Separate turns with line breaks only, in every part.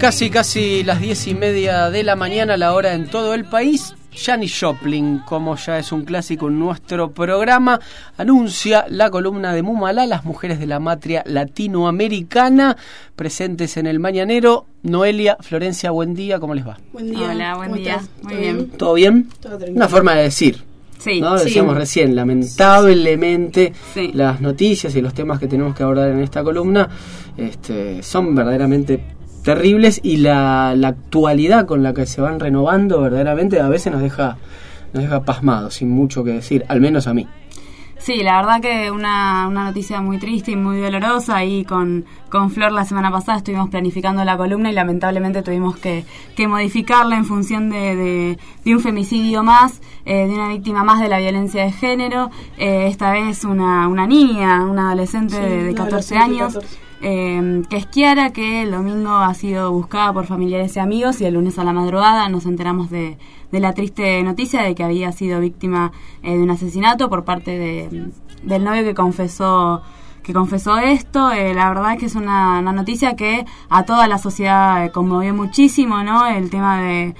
Casi, casi las diez y media de la mañana, la hora en todo el país. Janis Joplin, como ya es un clásico en nuestro programa, anuncia la columna de Mumala, las mujeres de la matria latinoamericana, presentes en el Mañanero. Noelia, Florencia, buen día, ¿cómo les va?
Buen día.
Hola, buen día. Muy bien.
¿Todo bien?
Todo tranquilo.
Una forma de decir.
Sí,
¿no?
sí.
Decíamos recién, lamentablemente
Sí.
las noticias y los temas que tenemos que abordar en esta columna este, son verdaderamente terribles y la, la actualidad con la que se van renovando verdaderamente a veces nos deja, nos deja pasmados, sin mucho que decir, al menos a mí.
Sí, la verdad que una, una noticia muy triste y muy dolorosa. Y con, con Flor la semana pasada estuvimos planificando la columna y lamentablemente tuvimos que, que modificarla en función de, de, de un femicidio más, eh, de una víctima más de la violencia de género. Eh, esta vez una, una niña, una adolescente
Sí,
de, de
una
14
adolescente de
años.
14.
Eh, que es Kiara, que el domingo ha sido buscada por familiares y amigos y el lunes a la madrugada nos enteramos de, la triste noticia de que había sido víctima eh, de un asesinato por parte de, del novio que confesó que confesó esto. Eh, la verdad es que es una, noticia que a toda la sociedad eh, conmovió muchísimo, ¿no? El tema de,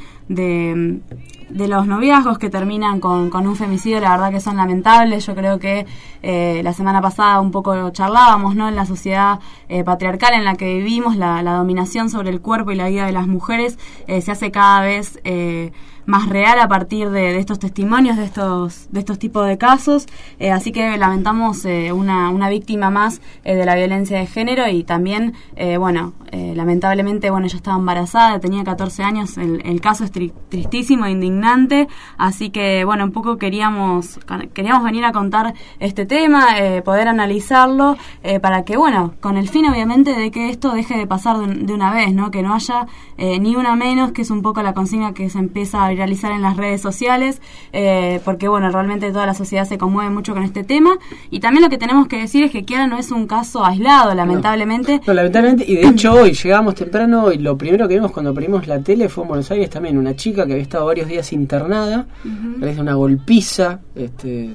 de los noviazgos que terminan con, con un femicidio, la verdad que son lamentables. Yo creo que eh, la semana pasada un poco charlábamos, ¿no? En la sociedad eh, patriarcal en la que vivimos, la, la dominación sobre el cuerpo y la vida de las mujeres eh, se hace cada vez eh, más real a partir de, estos testimonios, de estos, de estos tipos de casos. Eh, así que lamentamos eh, una, una víctima más eh, de la violencia de género y también, bueno, lamentablemente, bueno, ella estaba embarazada, tenía 14 años, el, caso es tri- tristísimo, indignante, así que, bueno, un poco queríamos, queríamos venir a contar este tema, poder analizarlo, para que, bueno, con el fin obviamente de que esto deje de pasar de, de una vez, ¿no? Que no haya ni una menos, que es un poco la consigna que se empieza a viralizar en las redes sociales, eh, porque, bueno, realmente toda la sociedad se conmueve mucho con este tema, y también lo que tenemos que decir es que Kiara no es un caso aislado, lamentablemente,
No, lamentablemente, y de hecho hoy llegamos temprano y lo primero que vimos cuando prendimos la tele fue en Buenos Aires también una chica que había estado varios días internada, a raíz de una golpiza este,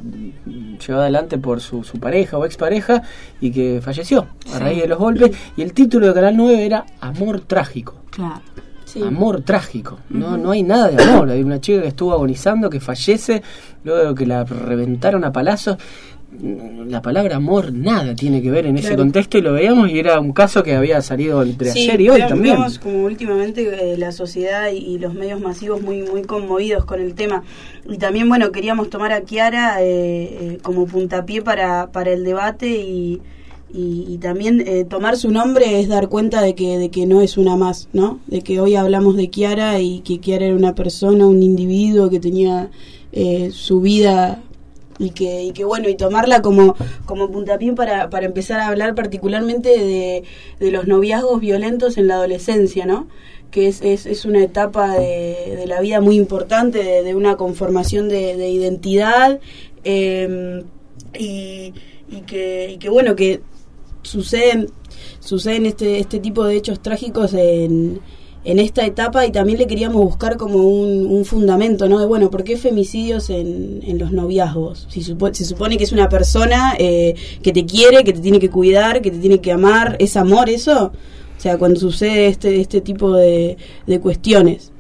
llevada adelante por su, su pareja o expareja y que falleció a
Sí.
raíz de los golpes y el título de Canal 9 era Amor Trágico.
claro.
Sí.
Amor trágico, no, no hay nada de amor. Hay una chica que estuvo agonizando, que fallece, luego que la reventaron a palazos. La palabra amor nada tiene que ver en ese contexto y lo veíamos y era un caso que había salido entre
Sí,
ayer y hoy también.
Vemos como últimamente eh, la sociedad y, y los medios masivos muy muy conmovidos con el tema. Y también, bueno, queríamos tomar a Kiara eh, eh, como puntapié para, para el debate y, y, también eh, tomar su nombre es dar cuenta de que, de que no es una más, ¿no? De que hoy hablamos de Kiara y que Kiara era una persona, un individuo que tenía eh, su vida y que, y que bueno, y tomarla como, como puntapié para, para empezar a hablar particularmente de, de los noviazgos violentos en la adolescencia, ¿no? Que es, es, es una etapa de, de la vida muy importante, de, de una conformación de, de identidad eh, y, y, que, y que bueno, que suceden, suceden este, este tipo de hechos trágicos en, en esta etapa y también le queríamos buscar como un, un fundamento, ¿no? De bueno, ¿por qué femicidios en, en los noviazgos? Si se supone que es una persona eh, que te quiere, que te tiene que cuidar, que te tiene que amar, ¿es amor eso? O sea, cuando sucede este, este tipo de, de cuestiones.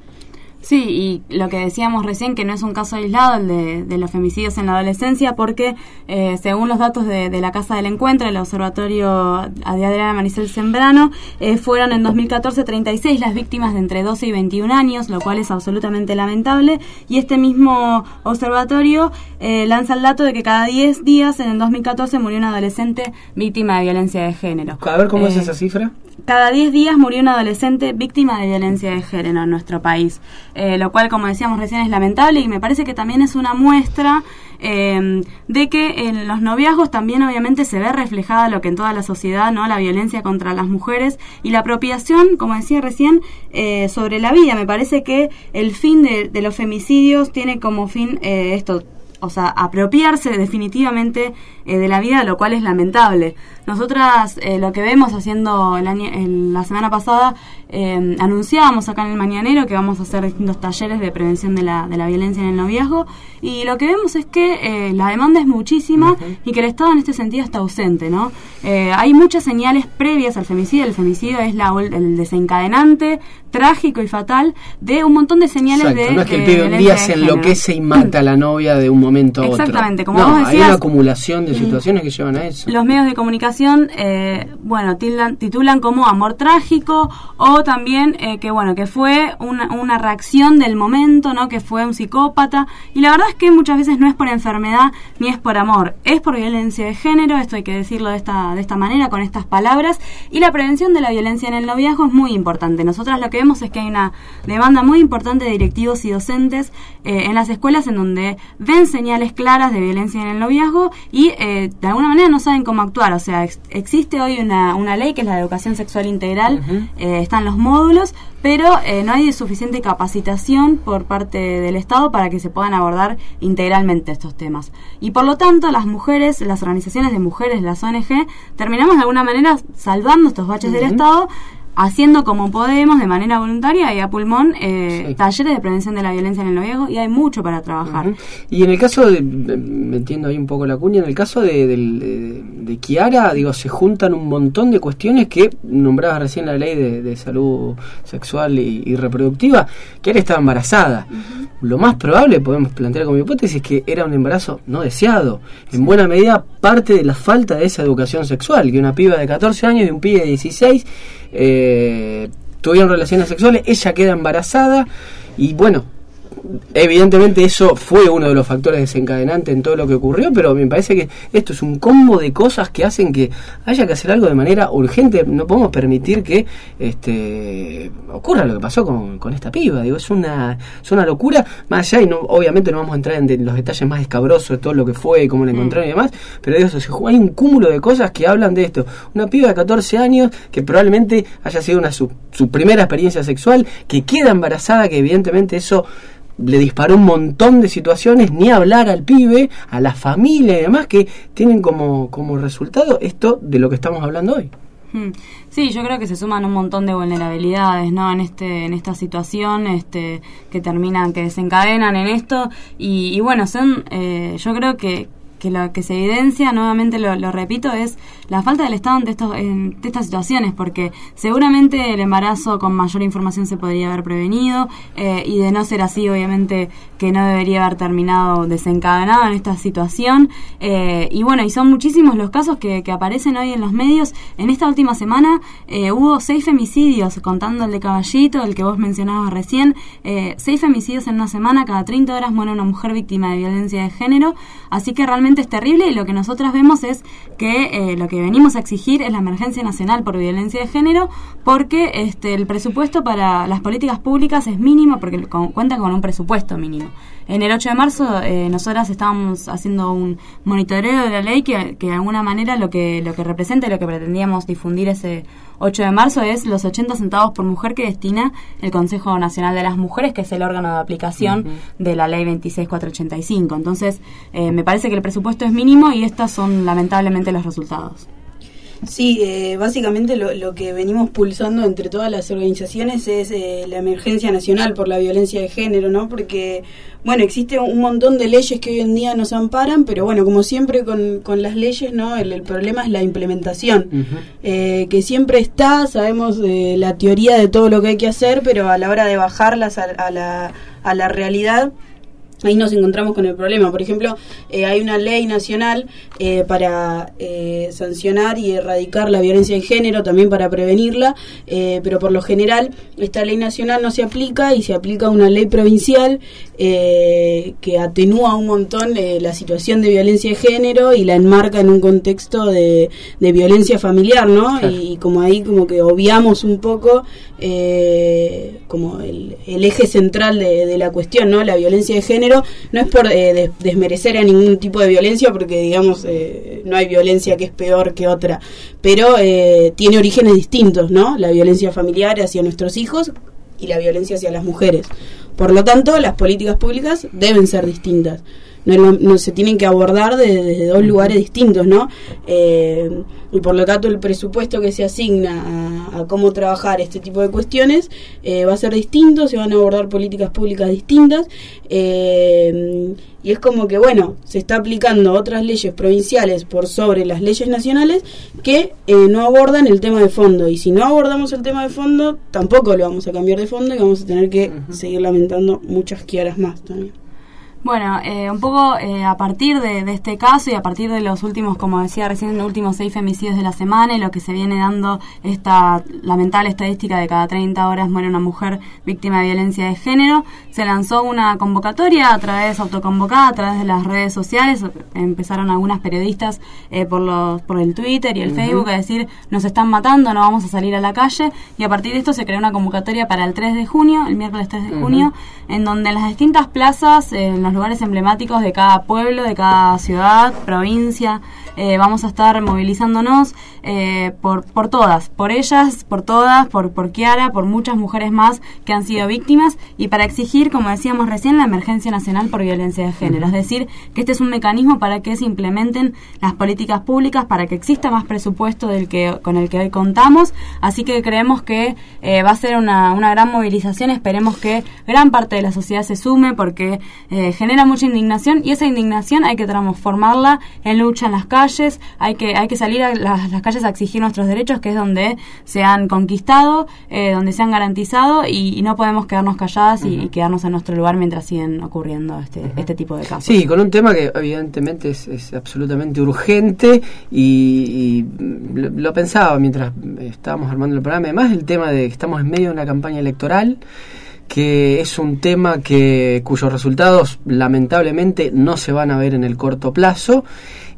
Sí, y lo que decíamos recién, que no es un caso aislado el de, de los femicidios en la adolescencia, porque eh, según los datos de, de la Casa del Encuentro, el Observatorio Adriana Manicel Sembrano, eh, fueron en 2014 36 las víctimas de entre 12 y 21 años, lo cual es absolutamente lamentable. Y este mismo observatorio eh, lanza el dato de que cada 10 días en el 2014 murió una adolescente víctima de violencia de género.
A ver cómo es
Eh,
esa cifra.
Cada 10 días murió un adolescente víctima de violencia de género en nuestro país, eh, lo cual, como decíamos recién, es lamentable y me parece que también es una muestra eh, de que en los noviazgos también obviamente se ve reflejada lo que en toda la sociedad, no la violencia contra las mujeres y la apropiación, como decía recién, eh, sobre la vida. Me parece que el fin de, de los femicidios tiene como fin eh, esto o sea, apropiarse definitivamente eh, de la vida, lo cual es lamentable. Nosotras eh, lo que vemos haciendo el año, la semana pasada, eh, anunciábamos acá en el Mañanero que vamos a hacer distintos talleres de prevención de la, de la violencia en el noviazgo y lo que vemos es que la demanda es muchísima y que el Estado en este sentido está ausente, ¿no? hay muchas señales previas al femicidio, el femicidio es la, el desencadenante trágico y fatal de un montón de señales de...
No es que el pibe un día se enloquece y mata a la novia de un momento a
otro. Exactamente,
como vos decías, hay una acumulación de situaciones que llevan a eso.
Los medios de comunicación, eh, bueno, titulan como amor trágico o también eh, que, bueno, que fue una, reacción del momento, ¿no? Que fue un psicópata. Y la verdad es que muchas veces no es por enfermedad ni es por amor, es por violencia de género, esto hay que decirlo de esta, de esta manera, con estas palabras. Y la prevención de la violencia en el noviazgo es muy importante. Nosotras lo que es que hay una demanda muy importante de directivos y docentes eh, en las escuelas en donde ven señales claras de violencia en el noviazgo y de alguna manera no saben cómo actuar. O sea, existe hoy una, una ley que es la educación sexual integral, eh, están los módulos, pero no hay suficiente capacitación por parte del Estado para que se puedan abordar integralmente estos temas. Y por lo tanto, las mujeres, las organizaciones de mujeres, las ONG, terminamos de alguna manera salvando estos baches del Estado haciendo como podemos de manera voluntaria y a pulmón eh, talleres de prevención de la violencia en el noviazgo y hay mucho para trabajar.
Y en el caso de, me entiendo ahí un poco la cuña, en el caso de, de, Kiara, digo, se juntan un montón de cuestiones que nombraba recién la ley de, salud sexual y, reproductiva. Kiara estaba embarazada. Lo más probable, podemos plantear como hipótesis, que era un embarazo no deseado. En buena medida parte de la falta de esa educación sexual, que una piba de 14 años y un pibe de 16 eh, tuvieron relaciones sexuales, ella queda embarazada y bueno, evidentemente eso fue uno de los factores desencadenantes en todo lo que ocurrió, pero me parece que esto es un combo de cosas que hacen que haya que hacer algo de manera urgente. No podemos permitir que este ocurra lo que pasó con, con esta piba. Digo, es una, es una locura. Más allá, y no, obviamente no vamos a entrar en los detalles más escabrosos de todo lo que fue cómo la mm. encontraron y demás, pero digo, eso, hay un cúmulo de cosas que hablan de esto. Una piba de 14 años que probablemente haya sido una su, su primera experiencia sexual, que queda embarazada, que evidentemente eso le disparó un montón de situaciones, ni hablar al pibe, a la familia y demás, que tienen como, como resultado esto de lo que estamos hablando hoy.
Hmm. Sí, yo creo que se suman un montón de vulnerabilidades, ¿no? En este, en esta situación, este, que terminan, que desencadenan en esto y, y bueno, son, eh, yo creo que, que lo que se evidencia, nuevamente lo, repito, es la falta del Estado ante, estos, en, estas situaciones, porque seguramente el embarazo con mayor información se podría haber prevenido eh, y de no ser así, obviamente que no debería haber terminado desencadenado en esta situación. Eh, y bueno, y son muchísimos los casos que, aparecen hoy en los medios. En esta última semana eh, hubo seis femicidios, contando el de Caballito, el que vos mencionabas recién, seis femicidios en una semana, cada 30 horas muere una mujer víctima de violencia de género, así que realmente es terrible y lo que nosotras vemos es que eh, lo que venimos a exigir es la emergencia nacional por violencia de género porque este, el presupuesto para las políticas públicas es mínimo porque cuenta con un presupuesto mínimo. En el 8 de marzo eh, nosotras estábamos haciendo un monitoreo de la ley que, que de alguna manera lo que, lo que representa y lo que pretendíamos difundir ese 8 de marzo es los 80 centavos por mujer que destina el Consejo Nacional de las Mujeres, que es el órgano de aplicación de la ley 26485. Entonces, eh, me parece que el presupuesto es mínimo y estos son lamentablemente los resultados.
Sí, eh, básicamente lo, que venimos pulsando entre todas las organizaciones es eh, la emergencia nacional por la violencia de género, ¿no? Porque, bueno, existe un montón de leyes que hoy en día nos amparan, pero bueno, como siempre con, con las leyes, ¿no? El, problema es la implementación, eh, que siempre está, sabemos de la teoría de todo lo que hay que hacer, pero a la hora de bajarlas a, la, a la realidad ahí nos encontramos con el problema. Por ejemplo, eh, hay una ley nacional eh, para eh, sancionar y erradicar la violencia de género, también para prevenirla, pero por lo general esta ley nacional no se aplica y se aplica una ley provincial que atenúa un montón la situación de violencia de género y la enmarca en un contexto de, violencia familiar, ¿no? Y, como ahí como que obviamos un poco como el, eje central de, de la cuestión, ¿no? La violencia de género no es por eh, desmerecer a ningún tipo de violencia, porque digamos, eh, no hay violencia que es peor que otra, pero eh, tiene orígenes distintos, ¿no? La violencia familiar hacia nuestros hijos y la violencia hacia las mujeres. Por lo tanto, las políticas públicas deben ser distintas. No, no se tienen que abordar desde, dos lugares distintos, ¿no? Eh, y por lo tanto el presupuesto que se asigna a, cómo trabajar este tipo de cuestiones eh, va a ser distinto, se van a abordar políticas públicas distintas eh, y es como que, bueno, se está aplicando otras leyes provinciales por sobre las leyes nacionales que no abordan el tema de fondo y si no abordamos el tema de fondo tampoco lo vamos a cambiar de fondo y vamos a tener que seguir lamentando muchas quiaras más también.
Bueno, eh, un poco eh, a partir de, este caso y a partir de los últimos, como decía recién, los últimos seis femicidios de la semana y lo que se viene dando esta lamentable estadística de cada 30 horas muere una mujer víctima de violencia de género, se lanzó una convocatoria a través, autoconvocada a través de las redes sociales, empezaron algunas periodistas eh, por, los, por el Twitter y el Facebook a decir nos están matando, no vamos a salir a la calle y a partir de esto se creó una convocatoria para el 3 de junio, el miércoles 3 de junio, en donde en las distintas plazas, en los lugares emblemáticos de cada pueblo, de cada ciudad, provincia. Eh, vamos a estar movilizándonos eh, por, por todas, por ellas, por todas, por, por Kiara, por muchas mujeres más que han sido víctimas y para exigir, como decíamos recién, la emergencia nacional por violencia de género. Es decir, que este es un mecanismo para que se implementen las políticas públicas, para que exista más presupuesto del que con el que hoy contamos. Así que creemos que eh, va a ser una, una gran movilización. Esperemos que gran parte de la sociedad se sume porque genera mucha indignación y esa indignación hay que transformarla en lucha en las calles, hay que, hay que salir a las, calles a exigir nuestros derechos, que es donde se han conquistado, eh, donde se han garantizado y, no podemos quedarnos calladas y, quedarnos en nuestro lugar mientras siguen ocurriendo este, este tipo de casos.
Sí, con un tema que evidentemente es, absolutamente urgente y, lo, pensaba mientras estábamos armando el programa, además el tema de que estamos en medio de una campaña electoral que es un tema que cuyos resultados lamentablemente no se van a ver en el corto plazo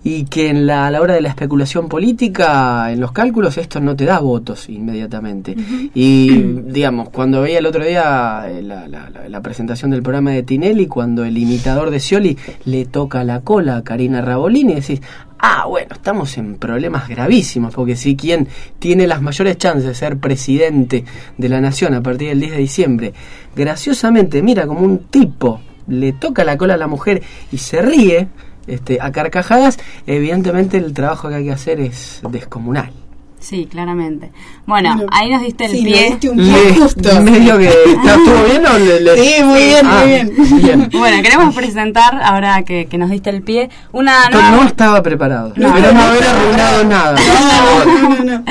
y que en la, a la hora de la especulación política, en los cálculos, esto no te da votos inmediatamente. Y digamos, cuando veía el otro día eh, la, la, presentación del programa de Tinelli, cuando el imitador de Scioli le toca la cola a Karina Rabolini, decís, ah, bueno, estamos en problemas gravísimos, porque si quien tiene las mayores chances de ser presidente de la nación a partir del 10 de diciembre, graciosamente mira como un tipo le toca la cola a la mujer y se ríe este, a carcajadas, evidentemente el trabajo que hay que hacer es descomunal.
Sí, claramente. Bueno, ahí nos diste el pie.
un pie justo.
Medio que estuvo bien o le,
Sí, muy bien, muy
ah, bien. Bueno, queremos presentar, ahora que, que, nos diste el pie, una
nueva... No estaba preparado. No, pero no, haber arruinado nada.
No, no, no.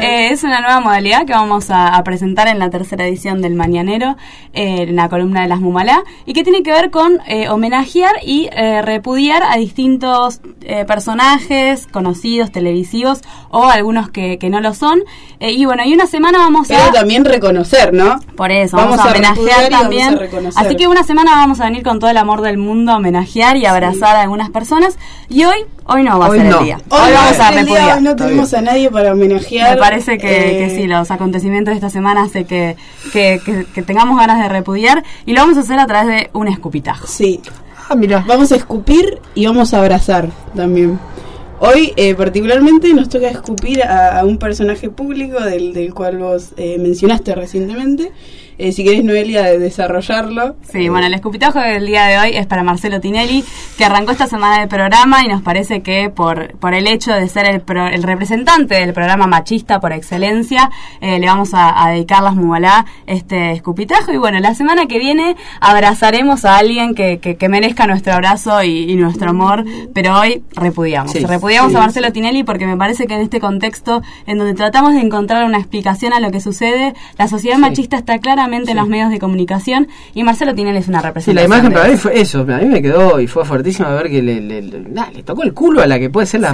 Eh, es una nueva modalidad que vamos a, presentar en la tercera edición del Mañanero, eh, en la columna de las Mumalá, y que tiene que ver con eh, homenajear y repudiar a distintos personajes conocidos, televisivos o algunos que, que no lo son. Eh, y bueno, y una semana vamos
a... Pero también reconocer, ¿no?
Por eso, vamos, a homenajear también. Así que una semana vamos a venir con todo el amor del mundo a homenajear y abrazar a algunas personas. Y hoy, hoy no va a ser el día.
Hoy, vamos a repudiar. Hoy no tenemos a nadie para homenajear.
Parece que, que, sí, los acontecimientos de esta semana hace que, que, que tengamos ganas de repudiar. Y lo vamos a hacer a través de un escupitajo.
Sí. Ah, mira. Vamos a escupir y vamos a abrazar también. Hoy eh, particularmente nos toca escupir a, un personaje público del, del cual vos eh, mencionaste recientemente eh, si querés, Noelia, de desarrollarlo.
Sí, bueno, el escupitajo del día de hoy es para Marcelo Tinelli, que arrancó esta semana de programa y nos parece que por, por el hecho de ser el, el representante del programa machista por excelencia, eh, le vamos a, dedicar las mubalá este escupitajo. Y bueno, la semana que viene abrazaremos a alguien que, que, merezca nuestro abrazo y, nuestro amor, pero hoy repudiamos. repudiamos a Marcelo Tinelli porque me parece que en este contexto, en donde tratamos de encontrar una explicación a lo que sucede, la sociedad machista está clara en los medios de comunicación y Marcelo Tinelli es una representación.
Sí, la imagen para mí fue eso, a mí me quedó y fue fuertísima ver que le, le, le, tocó el culo a la que puede ser la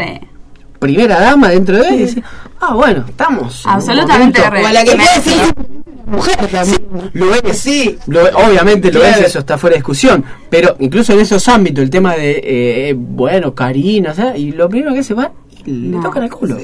primera dama dentro de él y decía, ah, bueno, estamos.
Absolutamente
o a la que puede ser
mujer también. Lo es, sí. obviamente lo es, eso está fuera de discusión. Pero incluso en esos ámbitos, el tema de, eh, bueno, Karina, y lo primero que se va le tocan el culo.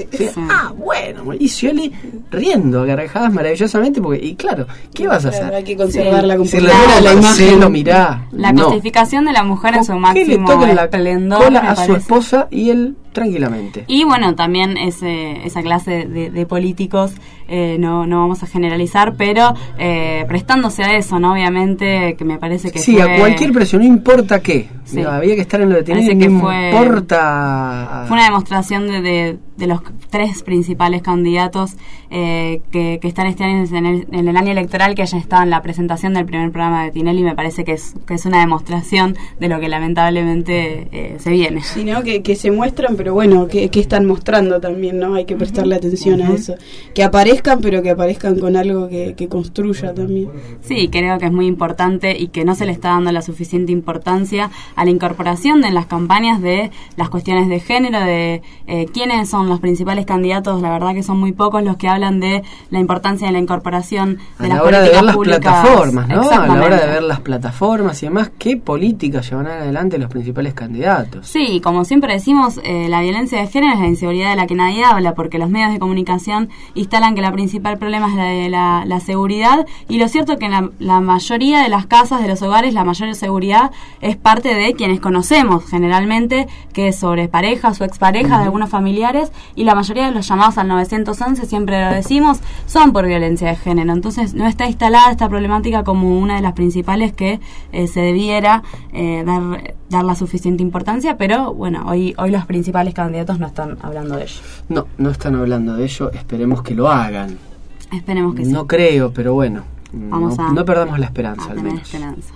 Ah, bueno, y Scioli riendo a maravillosamente, porque, y claro, ¿qué vas a hacer?
Hay que conservar la
compostura la, imagen. lo mirá.
La justificación de la mujer en su máximo
le la esplendor. a su esposa y él tranquilamente.
Y bueno, también ese, esa clase de, de políticos, eh, no, no vamos a generalizar, pero eh, prestándose a eso, ¿no? Obviamente, que me parece que
Sí,
fue,
a cualquier presión, no importa qué.
Sí.
Había que estar en lo de tener,
Parece
no
que fue-
importa...
Fue una demostración de, de, de los tres principales candidatos eh, que, que están este año en el, en el año electoral, que hayan estado en la presentación del primer programa de Tinelli, me parece que es, que es una demostración de lo que lamentablemente eh, se viene.
Sí, ¿no? Que, que se muestran, pero bueno, que, que están mostrando también, ¿no? Hay que prestarle atención a eso. Que aparezcan, pero que aparezcan con algo que, que construya también.
Sí, creo que es muy importante y que no se le está dando la suficiente importancia a la incorporación de en las campañas de las cuestiones de género, de eh, quiénes son los principales candidatos. La verdad que son muy pocos los que hablan de la importancia de la incorporación de
a
las
la hora de ver
políticas
las
públicas.
plataformas, ¿no? A la hora de ver las plataformas y demás, ¿qué políticas llevarán adelante los principales candidatos?
Sí, como siempre decimos, eh, la violencia de género es la inseguridad de la que nadie habla, porque los medios de comunicación instalan que la principal problema es la de la, la seguridad, y lo cierto es que en la, la mayoría de las casas, de los hogares, la mayor seguridad es parte de quienes conocemos generalmente, que es sobre parejas o exparejas de algunos familiares, y la mayoría de los llamados al 911, siempre lo decimos, son por violencia de género. Entonces no está instalada esta problemática como una de las principales que eh, se debiera eh, dar, dar la suficiente importancia, pero bueno, hoy, hoy los principales candidatos no están hablando de ello.
No, no están hablando de ello, esperemos que lo hagan.
Esperemos que sí.
No creo, pero bueno,
Vamos
no,
a-
no perdamos la
a
esperanza al
tener
menos.
esperanza.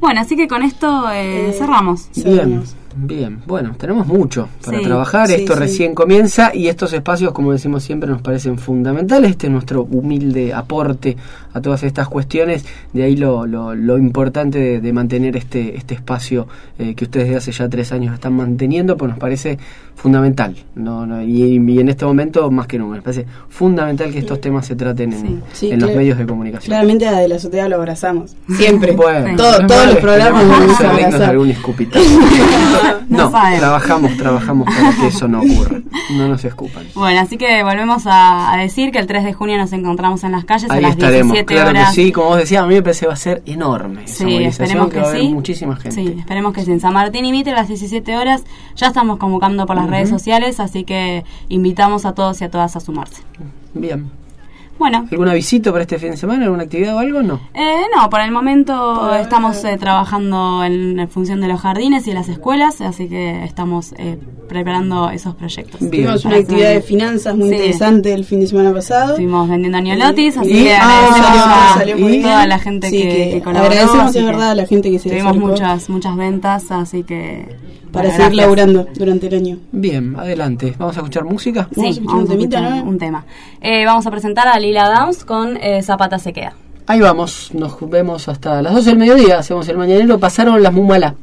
Bueno, así que con esto eh,
Eh,
cerramos.
Bien,
Cerramos.
Bien. Bueno, tenemos mucho para
Sí,
trabajar.
sí,
Esto
sí.
recién comienza y estos espacios, como decimos siempre, nos parecen fundamentales. Este es nuestro humilde aporte a todas estas cuestiones. De ahí lo, lo, lo importante de, de mantener este, este espacio eh, que ustedes desde hace ya tres años están manteniendo, pues nos parece fundamental. No, no, y, y en este momento, más que nunca, nos parece fundamental que estos temas se traten en,
Sí.
Sí,
en los medios de comunicación.
Claramente a de la azotea lo abrazamos. Siempre.
Bueno,
Todo-
no
todos los programas
esperemos
vamos a
ser dignos de
abrazar.
algún escupitazo.
No
trabajamos, trabajamos para que eso no ocurra. No nos escupan.
Bueno, así que volvemos a, a decir que el 3 de junio nos encontramos en las calles
Ahí
a las
estaremos,
17
claro
horas.
que sí, como vos decías, a mí me parece que va a ser enorme esa
Sí, esperemos que,
va a haber
sí.
muchísima gente.
Sí, esperemos que sí. En San Martín y Mitre a las 17 horas ya estamos convocando por las redes sociales, así que invitamos a todos y a todas a sumarse.
Bien.
Bueno,
¿Alguna visita para este fin de semana? ¿Alguna actividad o algo? No.
eh, no, por el momento estamos eh, trabajando en, en función de los jardines y de las escuelas, así que estamos eh, preparando esos proyectos.
Bien.
Tuvimos una actividad de finanzas muy
Sí.
interesante el fin de semana pasado.
Estuvimos vendiendo ñolotis, así
Y-
que
ah,
agradecemos
salió-
a
salió muy
toda
bien.
la gente
Sí,
que,
que
que colaboró.
agradecemos,
que
verdad, a la gente que se
Tuvimos
acercó.
muchas, muchas ventas, así que...
Para
bueno,
seguir
gracias.
laburando durante el año.
Bien, adelante. ¿Vamos a escuchar música?
Vamos a
Sí,
escuchar
vamos
un
a
temita,
escuchar
¿no?
un tema. Eh, vamos a presentar a Lila Downs con eh, Zapata se queda.
Ahí vamos, nos vemos hasta las 12 del mediodía, hacemos el mañanero, pasaron las Mumala.